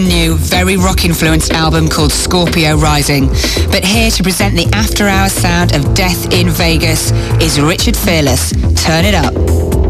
new, very rock influenced album called Scorpio Rising. But here to present the after hours sound of Death in Vegas is Richard Fearless. Turn it up.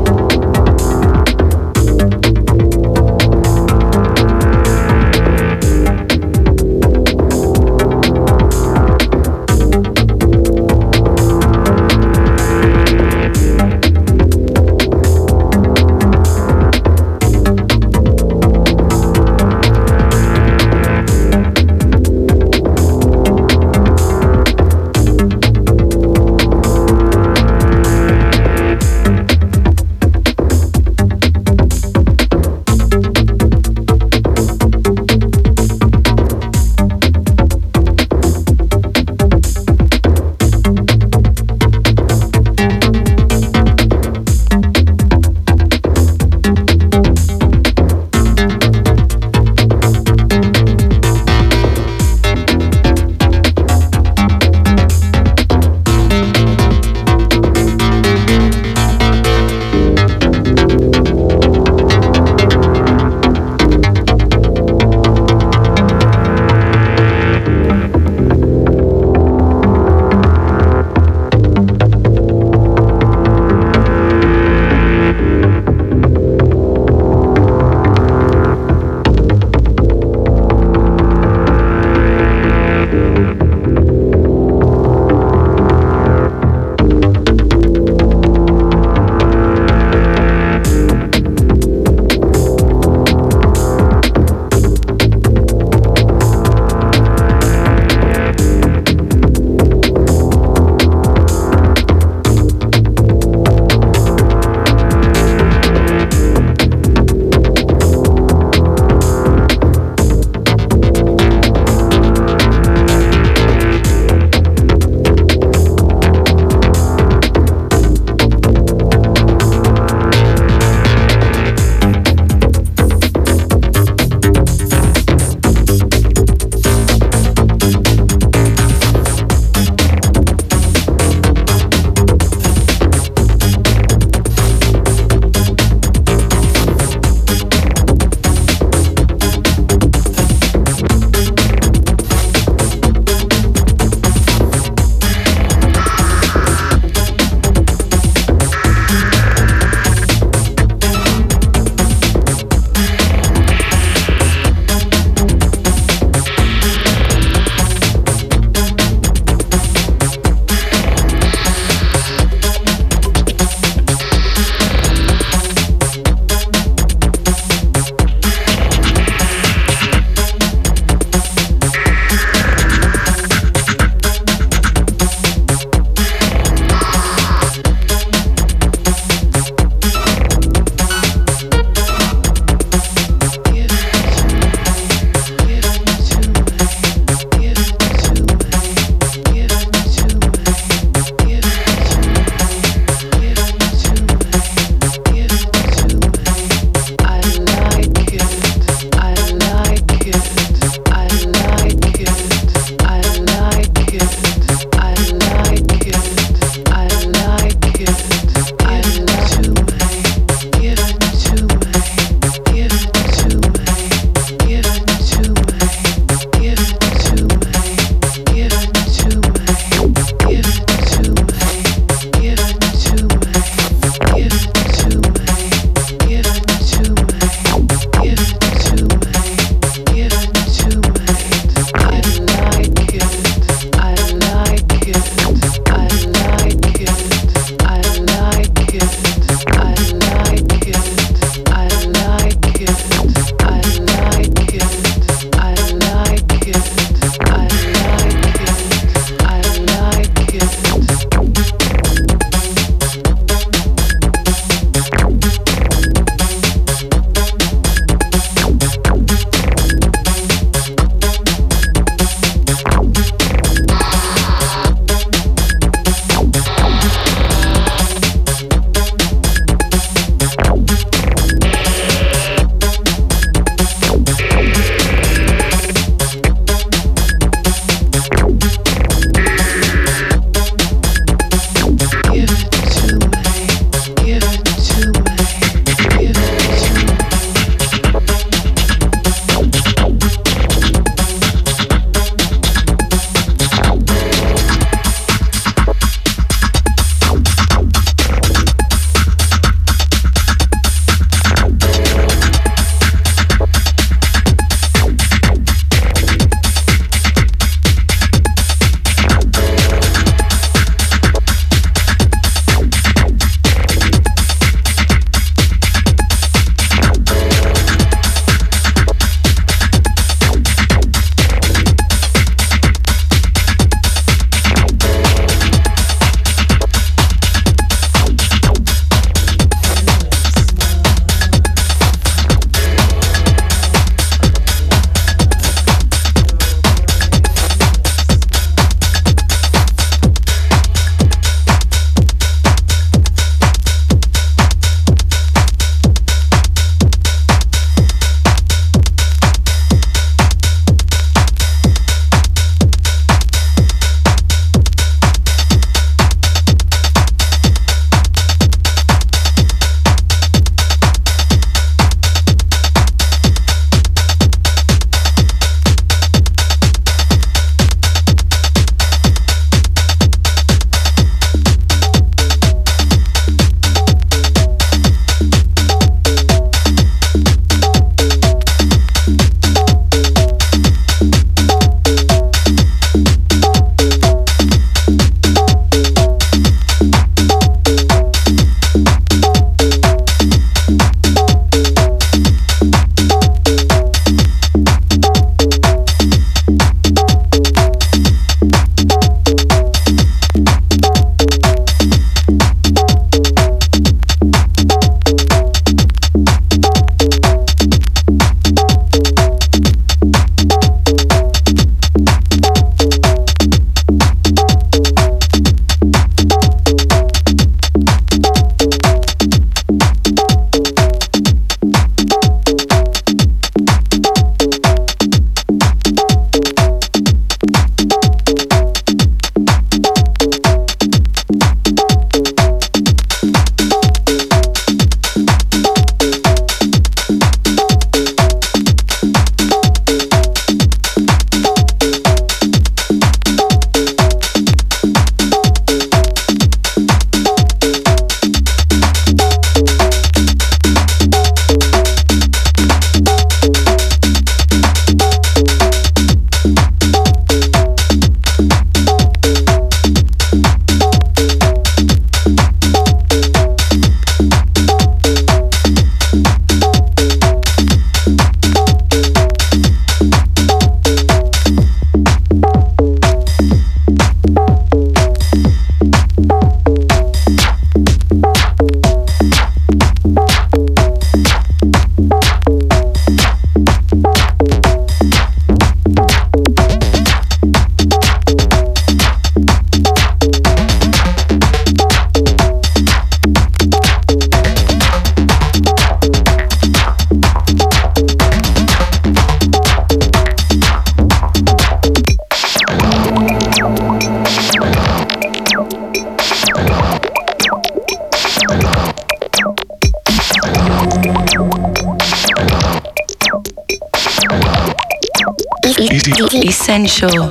Essential.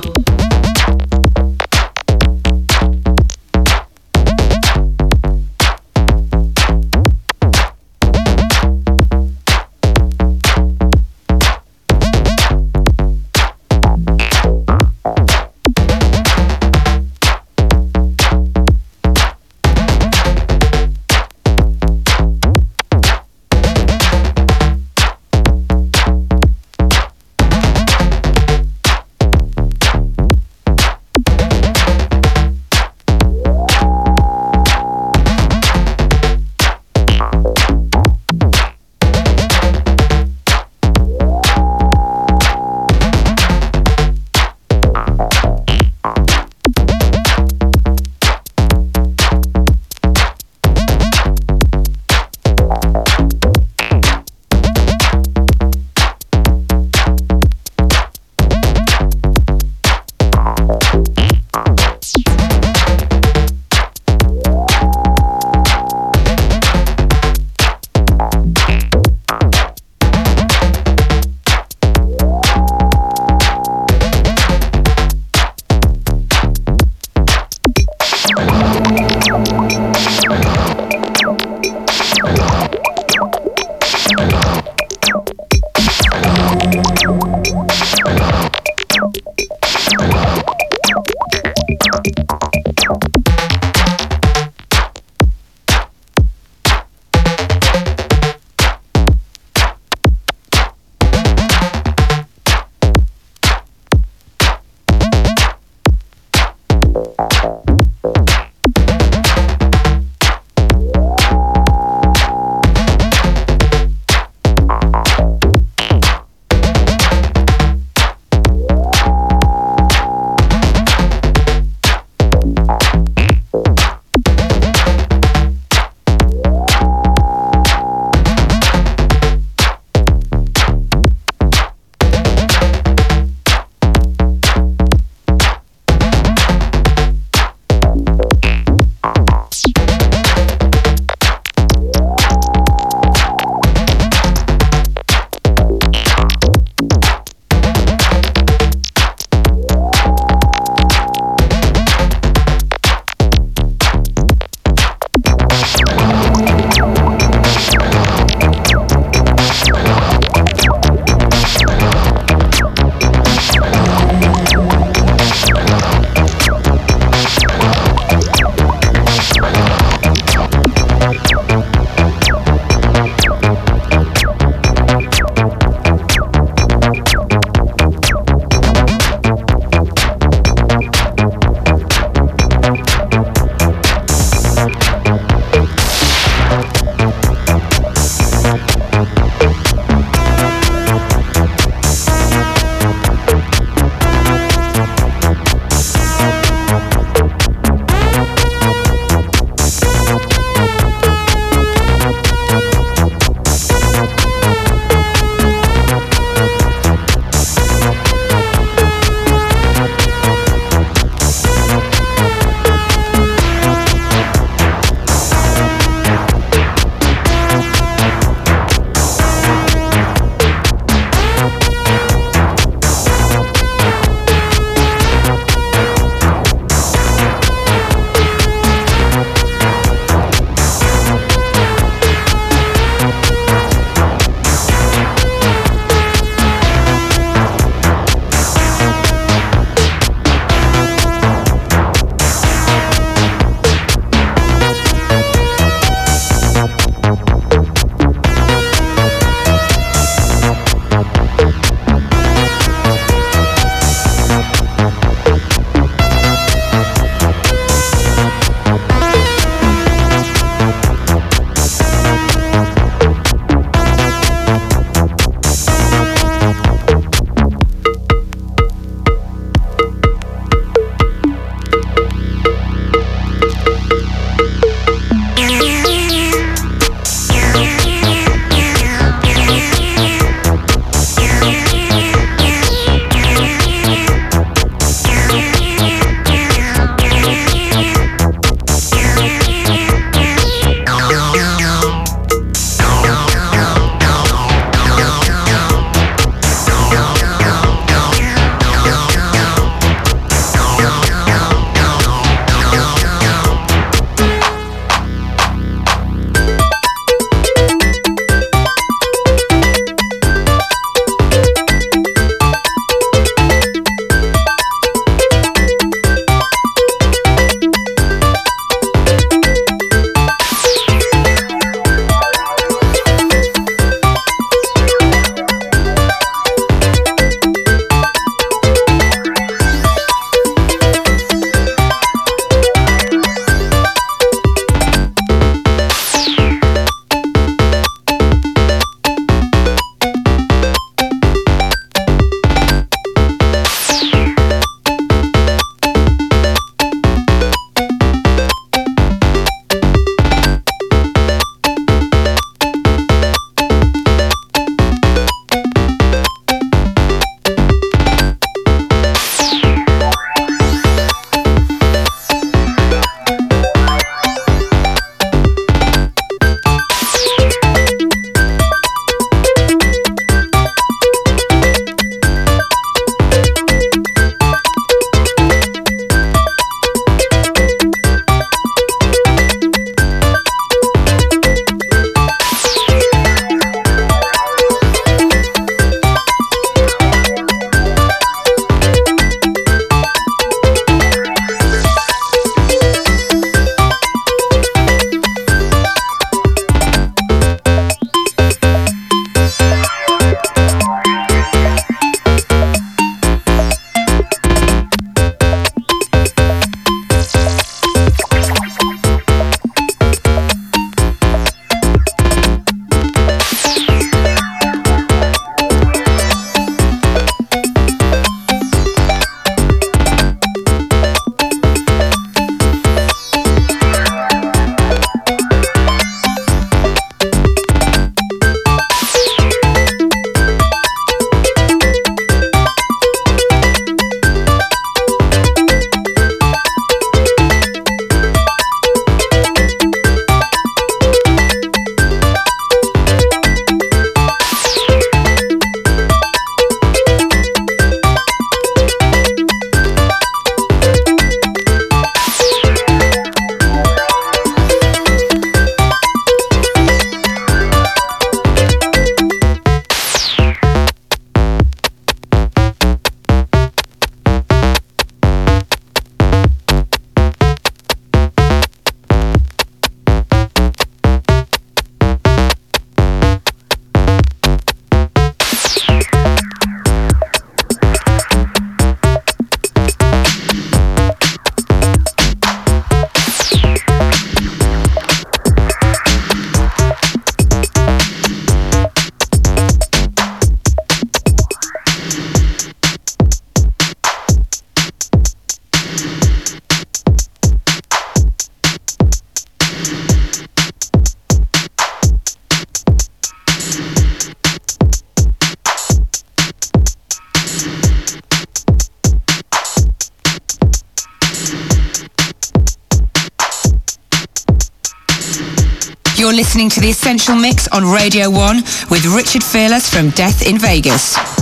Listening to The Essential Mix on Radio 1 with Richard Fearless from Death in Vegas.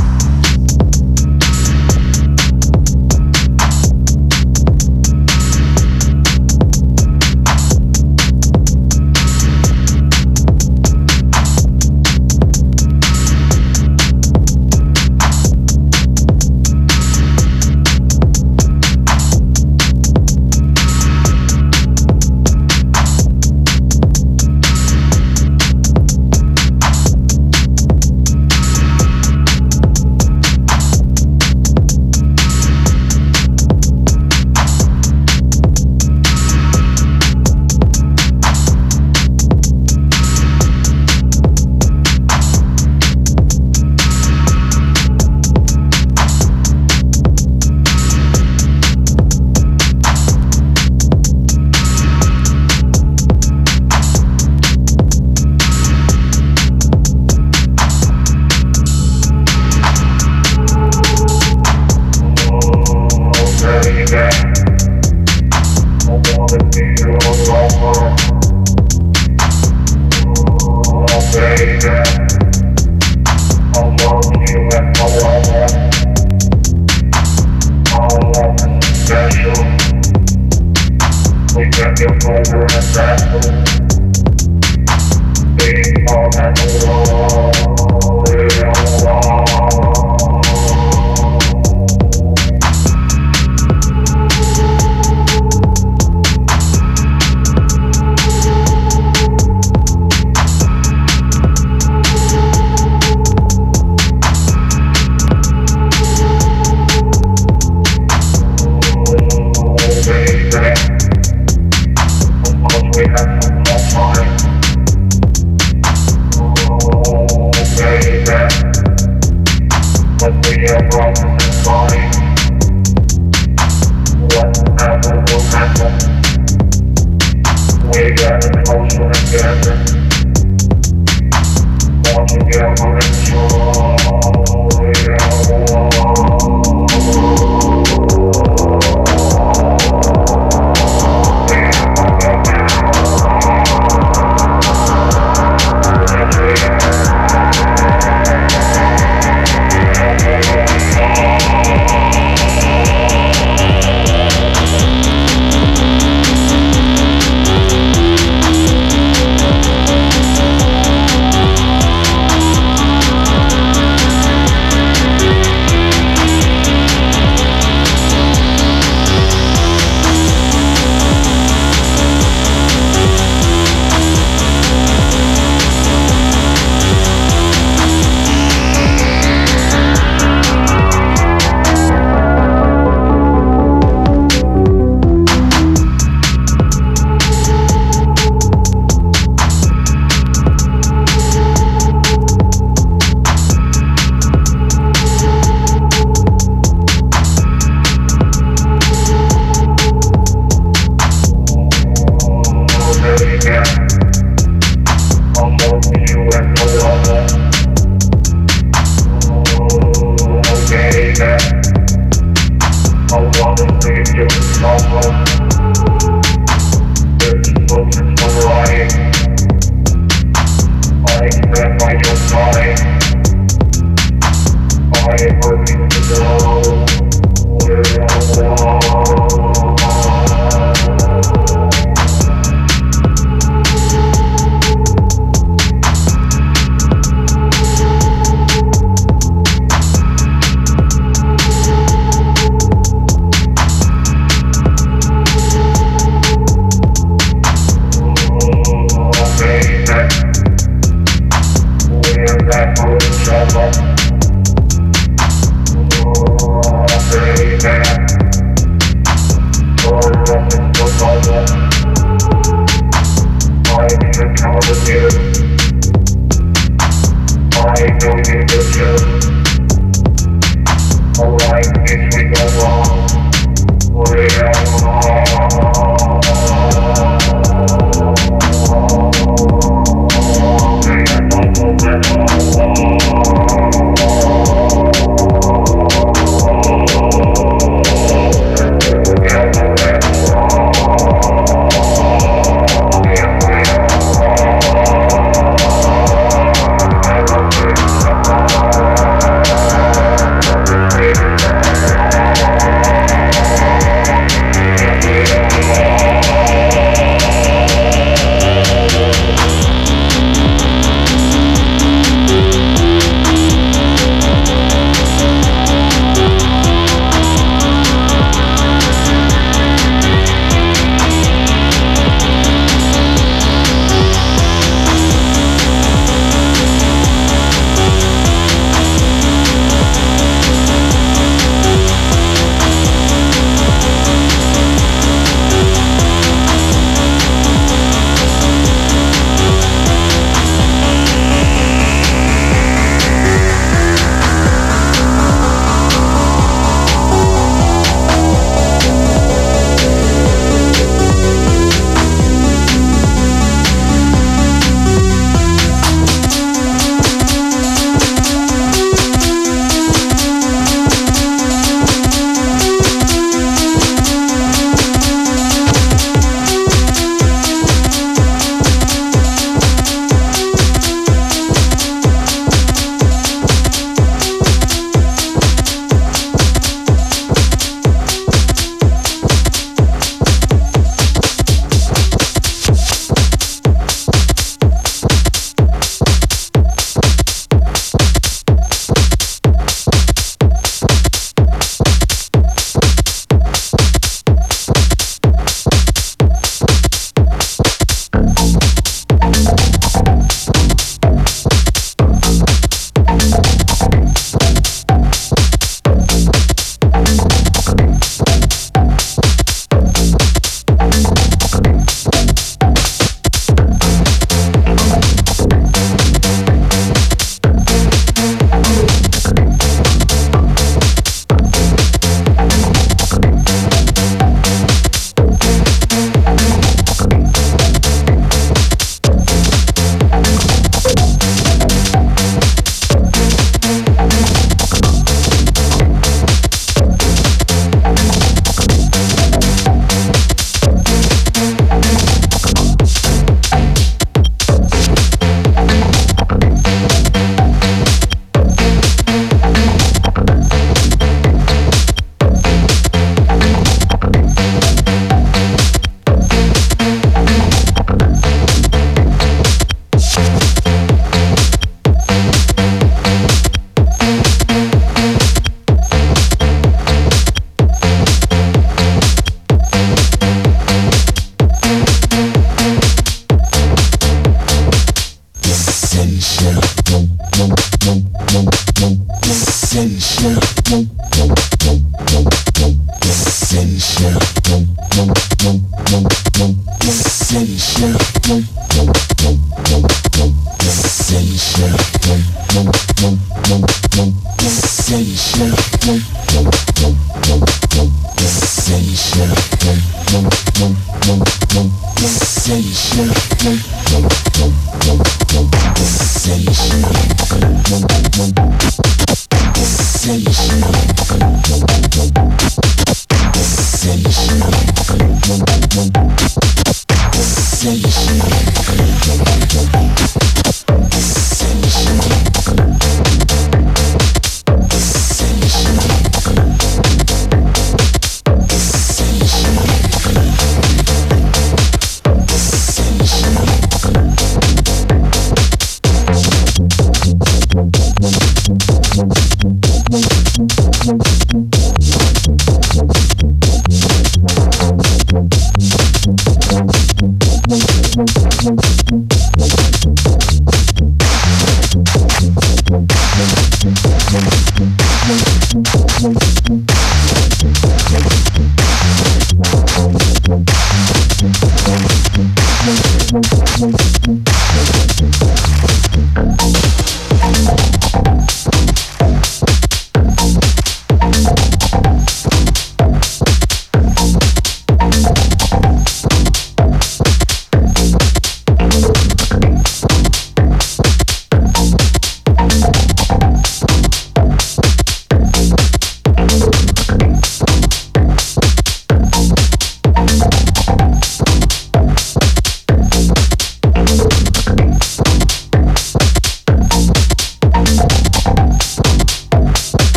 Thank you.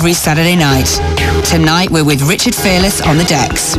Every Saturday night. Tonight we're with Richard Fearless on the decks.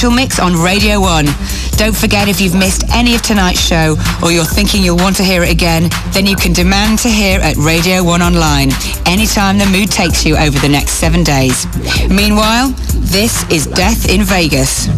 Essential Mix on Radio 1. Don't forget if you've missed any of tonight's show or you're thinking you'll want to hear it again, then you can demand to hear at Radio 1 online anytime the mood takes you over the next seven days. Meanwhile, this is Death in Vegas.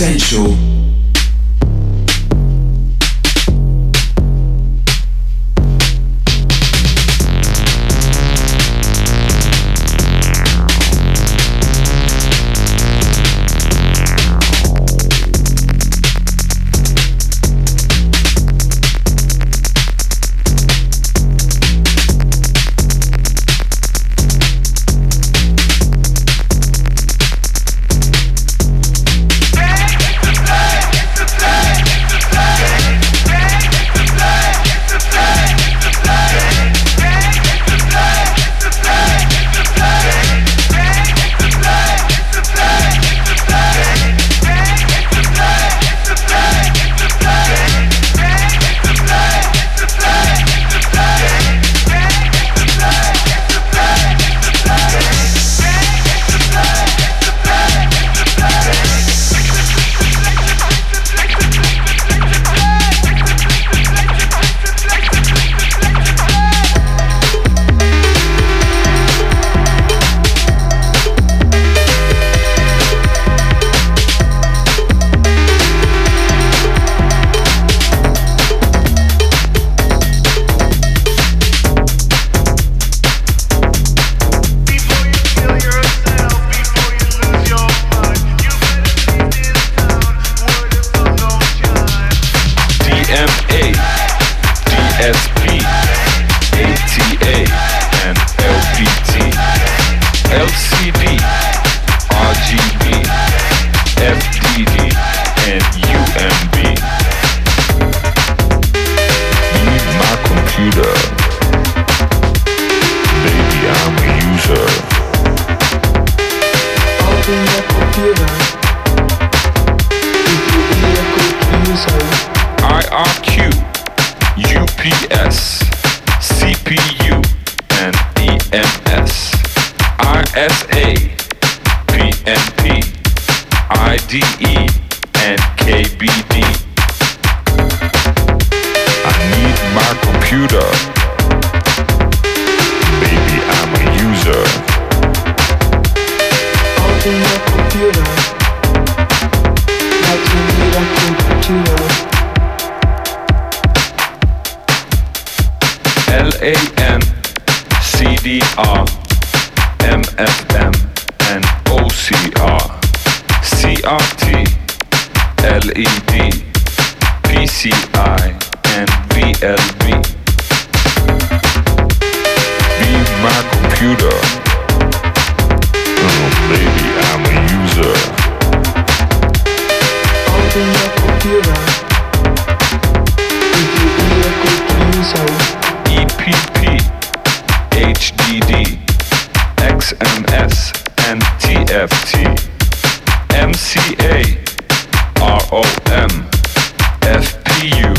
Essential. MTFT, MCA, ROM, FPU,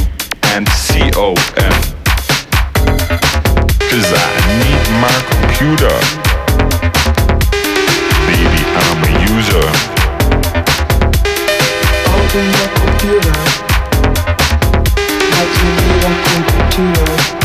and COM. Cause I need my computer. Baby, I'm a user. Open your computer. Like you need a computer.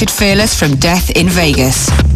Richard Fearless from Death in Vegas.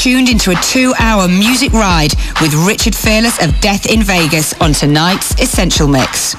Tuned into a two-hour music ride with Richard Fearless of Death in Vegas on tonight's Essential Mix.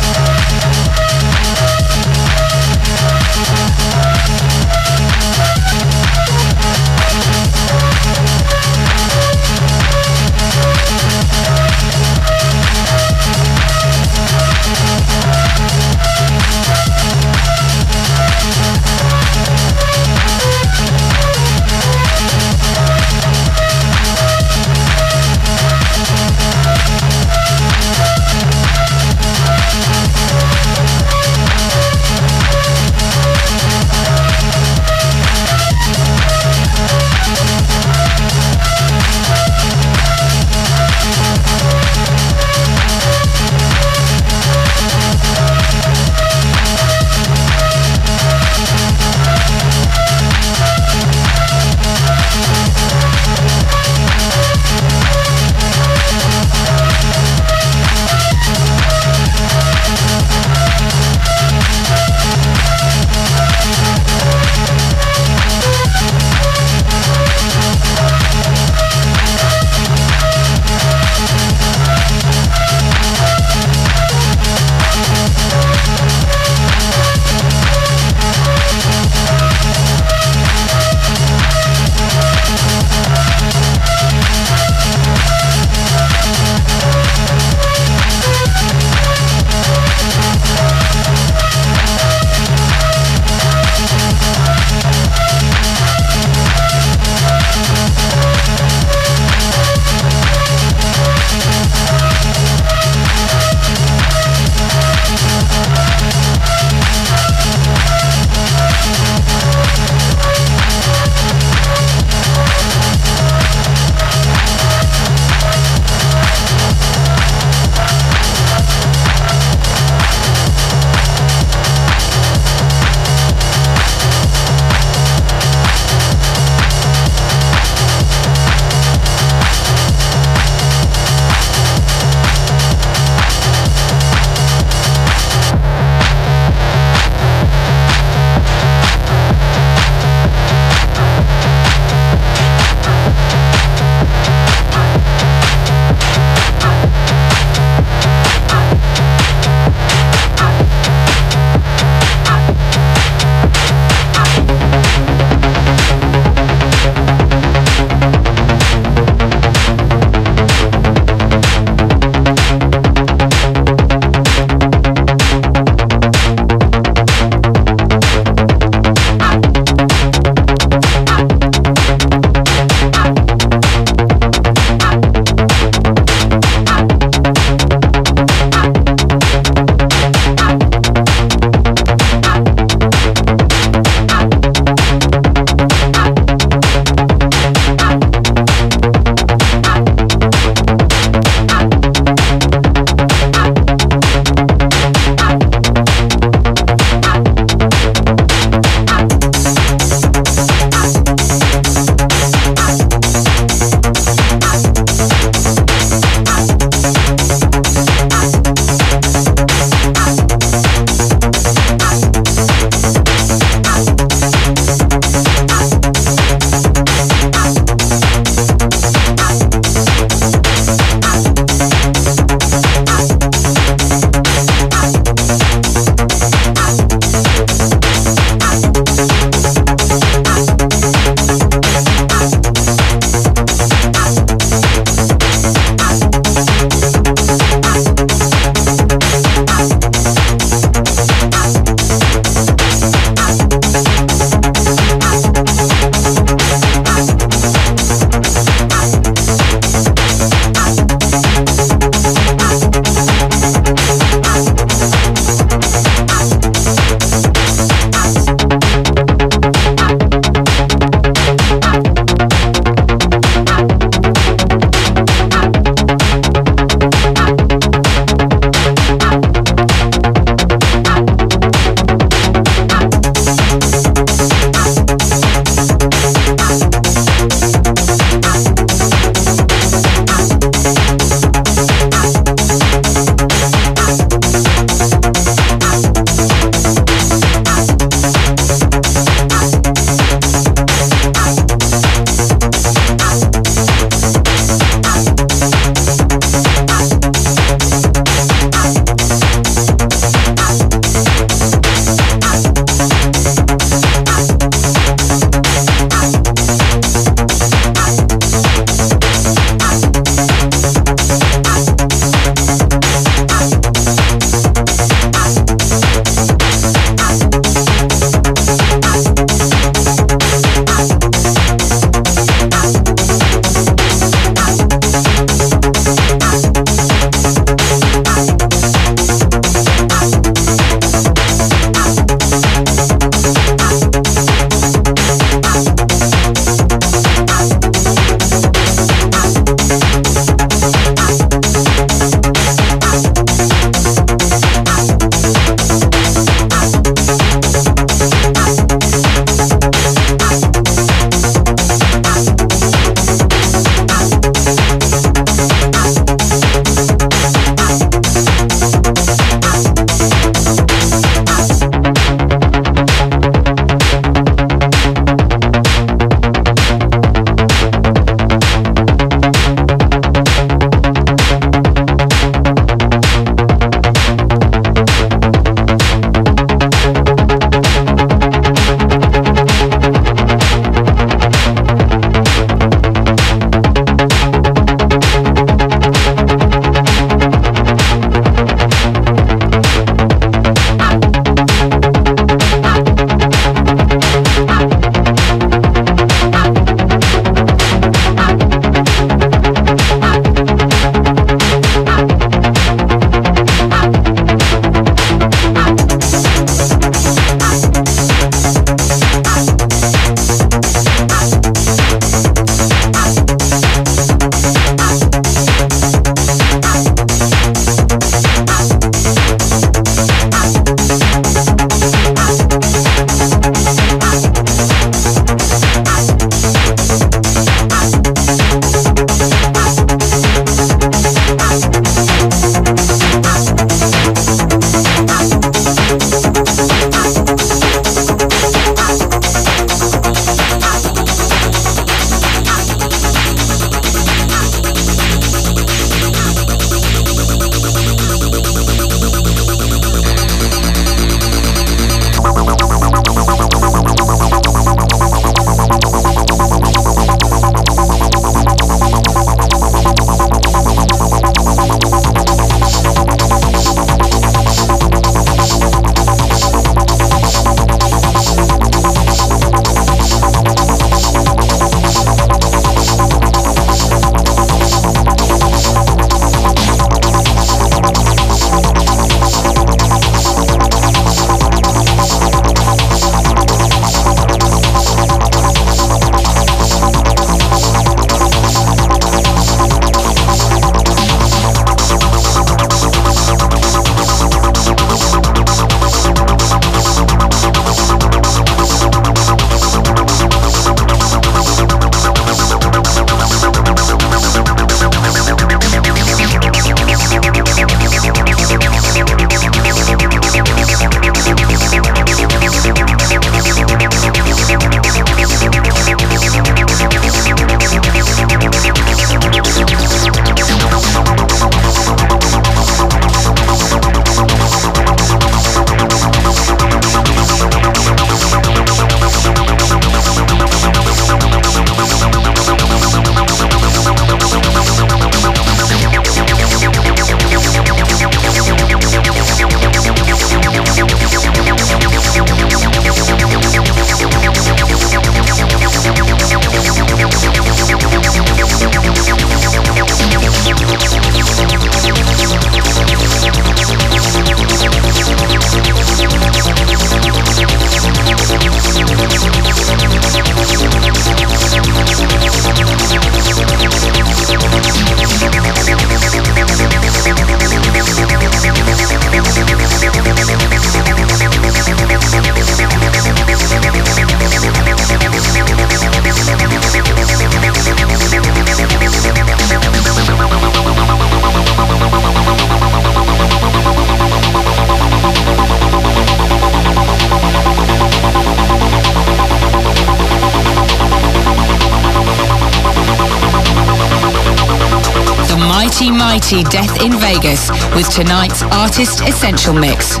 With tonight's Artist Essential Mix.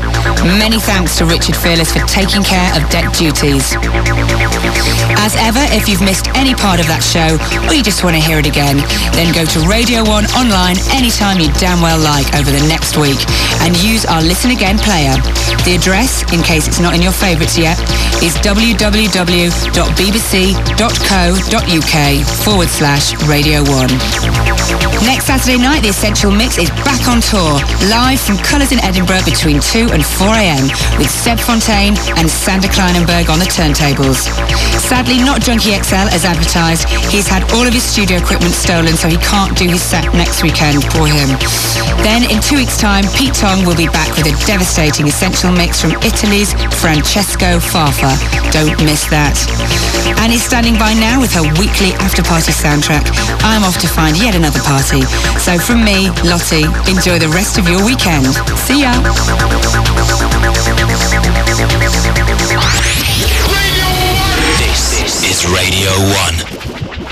Many thanks to Richard Fearless for taking care of deck duties. As ever, if you've missed any part of that show or you just want to hear it again, then go to Radio 1 online anytime you damn well like over the next week and use our Listen Again player. The address, in case it's not in your favourites yet, is www.bbc.co.uk forward slash Radio 1. Next Saturday night, the Essential Mix is back on tour, live from Colours in Edinburgh between 2 and 4 a.m. with Seb Fontaine and Sander Kleinenberg on the turntables. Sadly, not Junkie XL as advertised. He's had all of his studio equipment stolen, so he can't do his set next weekend. Poor him. Then, in two weeks' time, Pete Tong will be back with a devastating Essential Mix from Italy's Francesco Farfa. Don't miss that. Annie's standing by now with her weekly after-party soundtrack. I'm off to find yet another party. So from me, Lottie, enjoy the rest of your weekend. See ya. This is Radio 1.